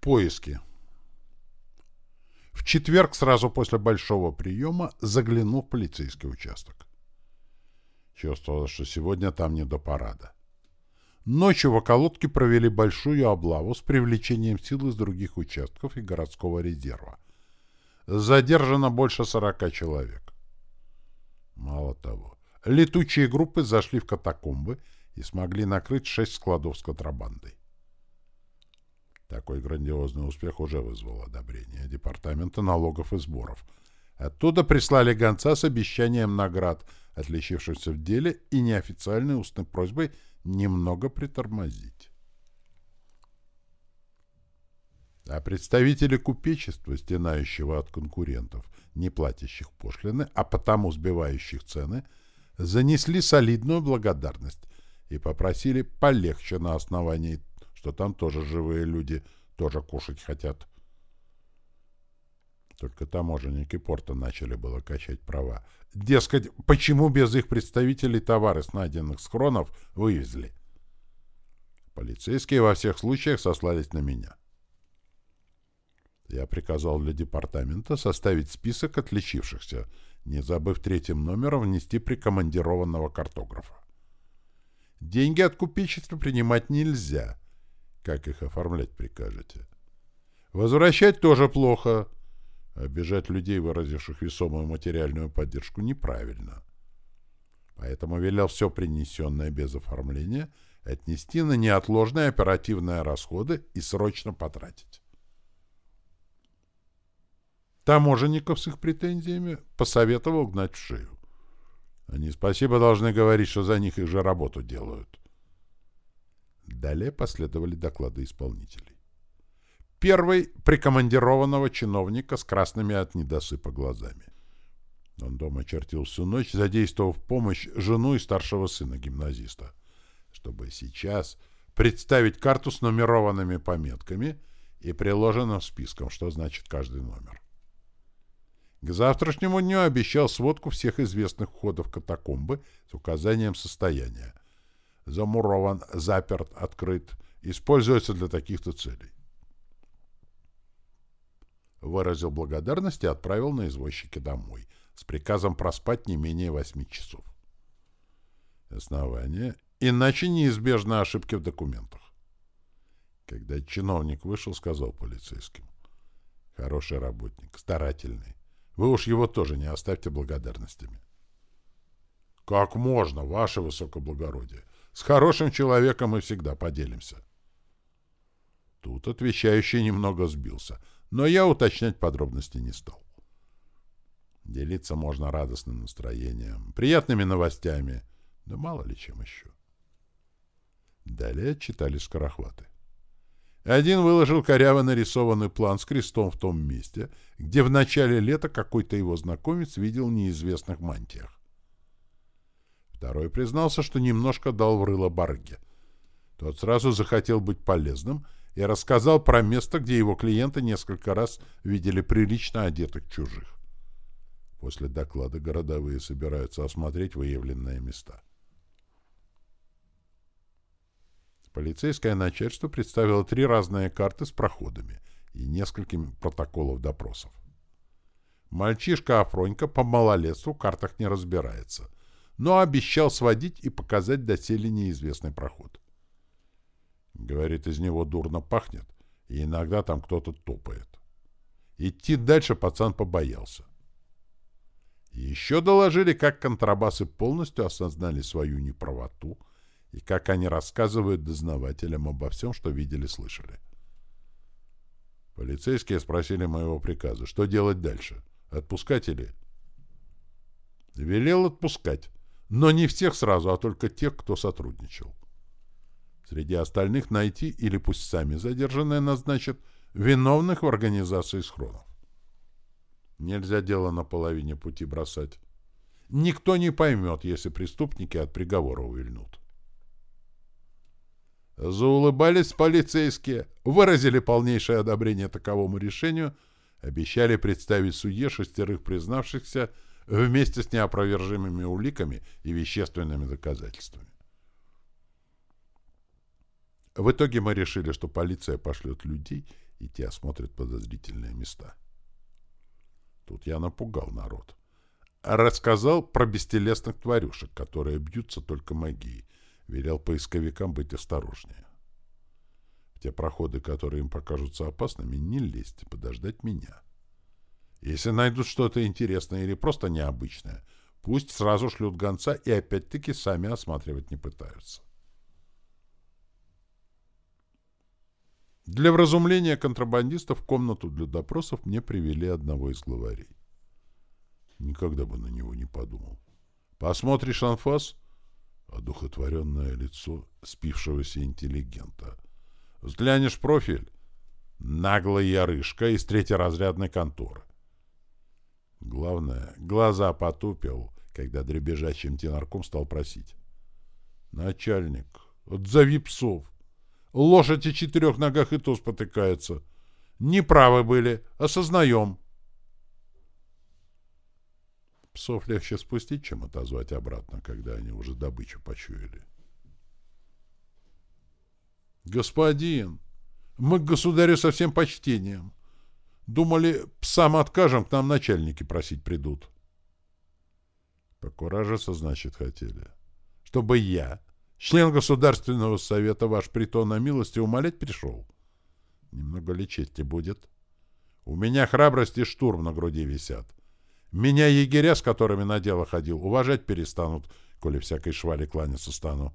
Поиски. В четверг, сразу после большого приема, заглянул в полицейский участок. Чувствовалось, что сегодня там не до парада. Ночью в околотке провели большую облаву с привлечением сил из других участков и городского резерва. Задержано больше сорока человек. Мало того, летучие группы зашли в катакомбы и смогли накрыть шесть складов с контрабандой. Такой грандиозный успех уже вызвал одобрение Департамента налогов и сборов. Оттуда прислали гонца с обещанием наград, отличившихся в деле, и неофициальной устной просьбой немного притормозить. А представители купечества, стенающего от конкурентов, не платящих пошлины, а потому сбивающих цены, занесли солидную благодарность и попросили полегче на основании что там тоже живые люди, тоже кушать хотят. Только таможенники порта начали было качать права. Дескать, почему без их представителей товары с найденных схронов вывезли? Полицейские во всех случаях сослались на меня. Я приказал для департамента составить список отличившихся, не забыв третьим номером внести прикомандированного картографа. Деньги от купечества принимать нельзя, как их оформлять прикажете? Возвращать тоже плохо. Обижать людей, выразивших весомую материальную поддержку, неправильно. Поэтому велел все принесенное без оформления отнести на неотложные оперативные расходы и срочно потратить. Таможенников с их претензиями посоветовал гнать в шею. Они спасибо должны говорить, что за них их же работу делают. Далее последовали доклады исполнителей. Первый — прикомандированного чиновника с красными от недосыпа глазами. Он дома чертил всю ночь, задействовав помощь жену и старшего сына гимназиста, чтобы сейчас представить карту с нумерованными пометками и приложенным списком, что значит каждый номер. К завтрашнему дню обещал сводку всех известных входов катакомбы с указанием состояния, замурован, заперт, открыт, используется для таких-то целей. Выразил благодарность и отправил на извозчике домой с приказом проспать не менее восьми часов. Основание. Иначе неизбежны ошибки в документах. Когда чиновник вышел, сказал полицейским. Хороший работник, старательный. Вы уж его тоже не оставьте благодарностями. Как можно, ваше высокоблагородие? С хорошим человеком мы всегда поделимся. Тут отвечающий немного сбился, но я уточнять подробности не стал. Делиться можно радостным настроением, приятными новостями, да мало ли чем еще. Далее читали скорохваты. Один выложил коряво нарисованный план с крестом в том месте, где в начале лета какой-то его знакомец видел неизвестных мантиях. Второй признался, что немножко дал в рыло Барге. Тот сразу захотел быть полезным и рассказал про место, где его клиенты несколько раз видели прилично одетых чужих. После доклада городовые собираются осмотреть выявленные места. Полицейское начальство представило три разные карты с проходами и несколькими протоколов допросов. Мальчишка Афронька по малолетству в картах не разбирается — но обещал сводить и показать доселе неизвестный проход. Говорит, из него дурно пахнет, и иногда там кто-то топает. Идти дальше пацан побоялся. еще доложили, как контрабасы полностью осознали свою неправоту и как они рассказывают дознавателям обо всем, что видели-слышали. Полицейские спросили моего приказа, что делать дальше, отпускать или... Велел отпускать, но не всех сразу, а только тех, кто сотрудничал. Среди остальных найти, или пусть сами задержанные назначат, виновных в организации схронов. Нельзя дело на половине пути бросать. Никто не поймет, если преступники от приговора увильнут. Заулыбались полицейские, выразили полнейшее одобрение таковому решению, обещали представить судье шестерых признавшихся вместе с неопровержимыми уликами и вещественными доказательствами. В итоге мы решили, что полиция пошлет людей и те осмотрят подозрительные места. Тут я напугал народ. Рассказал про бестелесных тварюшек, которые бьются только магией. Велел поисковикам быть осторожнее. В те проходы, которые им покажутся опасными, не лезть, подождать меня. Если найдут что-то интересное или просто необычное, пусть сразу шлют гонца и опять-таки сами осматривать не пытаются. Для вразумления контрабандистов в комнату для допросов мне привели одного из главарей. Никогда бы на него не подумал. Посмотришь анфас — одухотворенное лицо спившегося интеллигента. Взглянешь профиль — наглый ярышка из третьеразрядной конторы. Главное, глаза потупил, когда дребезжащим тенарком стал просить. «Начальник, отзови псов. Лошадь о четырех ногах и то спотыкается. Неправы были, осознаем». Псов легче спустить, чем отозвать обратно, когда они уже добычу почуяли. «Господин, мы к государю со всем почтением. Думали, псам откажем, к нам начальники просить придут». Покуражиться, значит, хотели. «Чтобы я, член Государственного совета, ваш притон о милости умолять пришел? Немного лечить будет. У меня храбрость и штурм на груди висят. Меня егеря, с которыми на дело ходил, уважать перестанут, коли всякой швали кланяться стану.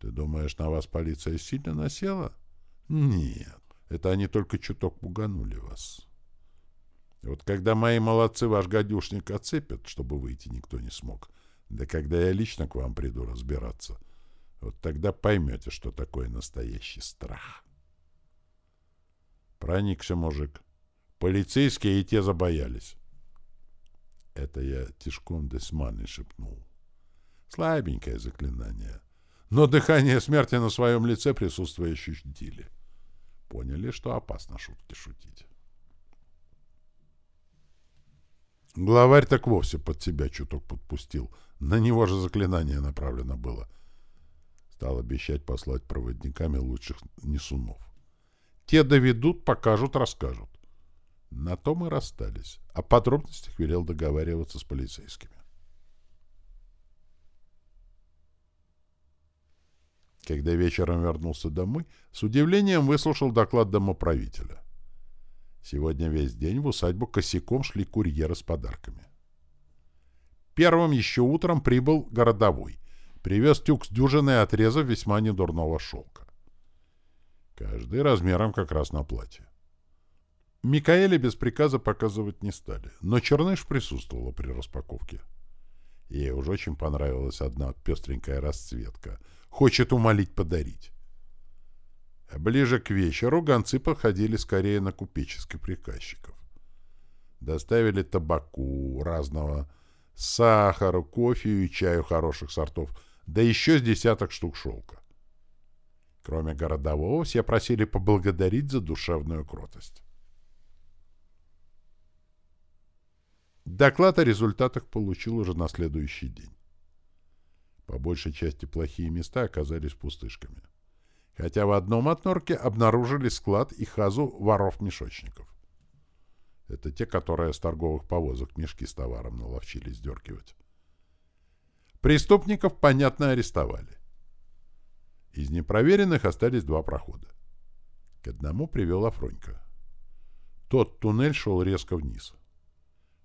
Ты думаешь, на вас полиция сильно насела? Нет, это они только чуток пуганули вас. Вот когда мои молодцы ваш гадюшник оцепят, чтобы выйти никто не смог, да когда я лично к вам приду разбираться, вот тогда поймете, что такое настоящий страх. Проникся мужик. Полицейские и те забоялись. Это я тишком десманы шепнул. Слабенькое заклинание. Но дыхание смерти на своем лице присутствующие ощутили. Поняли, что опасно шутки шутить. Главарь так вовсе под себя чуток подпустил. На него же заклинание направлено было. Стал обещать послать проводниками лучших несунов. Те доведут, покажут, расскажут. На то мы расстались. О подробностях велел договариваться с полицейскими. Когда вечером вернулся домой, с удивлением выслушал доклад домоправителя. Сегодня весь день в усадьбу косяком шли курьеры с подарками. Первым еще утром прибыл городовой. Привез тюк с дюжиной отрезов весьма недурного шелка. Каждый размером как раз на платье. Микаэля без приказа показывать не стали, но Черныш присутствовала при распаковке. Ей уже очень понравилась одна пестренькая расцветка. Хочет умолить подарить. Ближе к вечеру гонцы подходили скорее на купеческих приказчиков. Доставили табаку разного, сахару, кофе и чаю хороших сортов, да еще с десяток штук шелка. Кроме городового, все просили поблагодарить за душевную кротость. Доклад о результатах получил уже на следующий день. По большей части плохие места оказались пустышками. Хотя в одном отнорке обнаружили склад и хазу воров-мешочников. Это те, которые с торговых повозок мешки с товаром наловчились дергивать. Преступников, понятно, арестовали. Из непроверенных остались два прохода. К одному привел Афронька. Тот туннель шел резко вниз.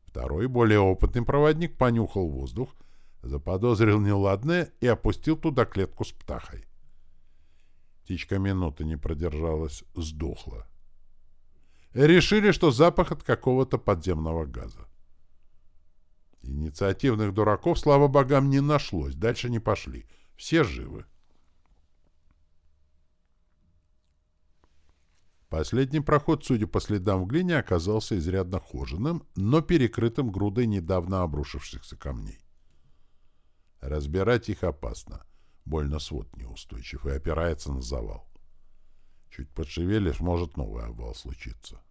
Второй, более опытный проводник, понюхал воздух, заподозрил неладное и опустил туда клетку с птахой. Птичка минуты не продержалась, сдохла. Решили, что запах от какого-то подземного газа. Инициативных дураков, слава богам, не нашлось, дальше не пошли. Все живы. Последний проход, судя по следам в глине, оказался изрядно хоженым, но перекрытым грудой недавно обрушившихся камней. Разбирать их опасно. Больно свод неустойчив и опирается на завал. Чуть подшевелишь, может новый обвал случиться.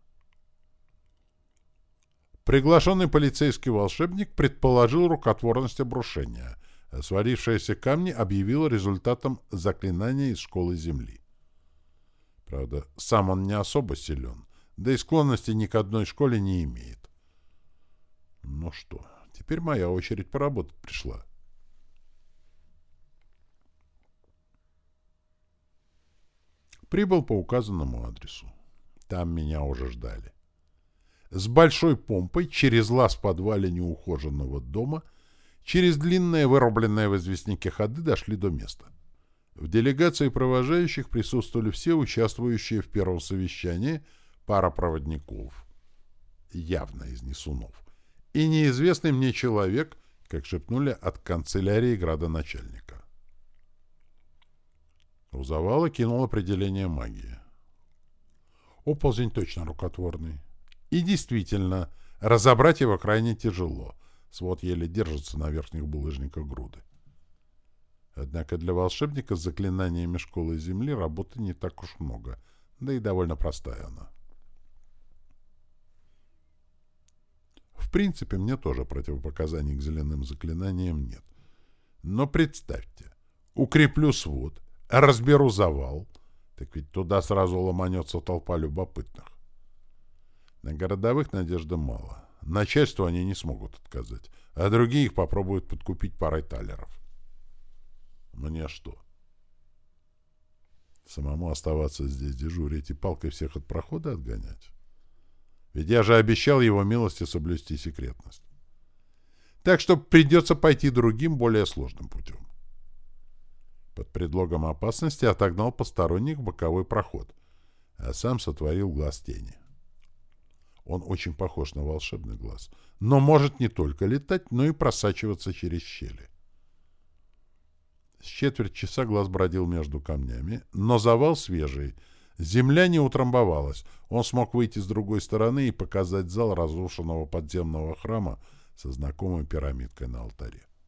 Приглашенный полицейский волшебник предположил рукотворность обрушения. Свалившиеся камни объявил результатом заклинания из школы Земли. Правда, сам он не особо силен, да и склонности ни к одной школе не имеет. Ну что, теперь моя очередь поработать пришла. Прибыл по указанному адресу. Там меня уже ждали. С большой помпой через лаз в подвале неухоженного дома, через длинные вырубленные в известняке ходы дошли до места. В делегации провожающих присутствовали все участвующие в первом совещании пара проводников, явно из несунов, и неизвестный мне человек, как шепнули от канцелярии градоначальника. У завала кинул определение магии. Оползень точно рукотворный. И действительно, разобрать его крайне тяжело. Свод еле держится на верхних булыжниках груды. Однако для волшебника с заклинаниями школы Земли работы не так уж много, да и довольно простая она. В принципе, мне тоже противопоказаний к зеленым заклинаниям нет. Но представьте, укреплю свод, разберу завал, так ведь туда сразу ломанется толпа любопытных. На городовых надежды мало. Начальству они не смогут отказать, а другие их попробуют подкупить парой талеров. Мне что? Самому оставаться здесь дежурить и палкой всех от прохода отгонять? Ведь я же обещал его милости соблюсти секретность. Так что придется пойти другим, более сложным путем под предлогом опасности отогнал посторонних в боковой проход, а сам сотворил глаз тени. Он очень похож на волшебный глаз, но может не только летать, но и просачиваться через щели. С четверть часа глаз бродил между камнями, но завал свежий. Земля не утрамбовалась. Он смог выйти с другой стороны и показать зал разрушенного подземного храма со знакомой пирамидкой на алтаре.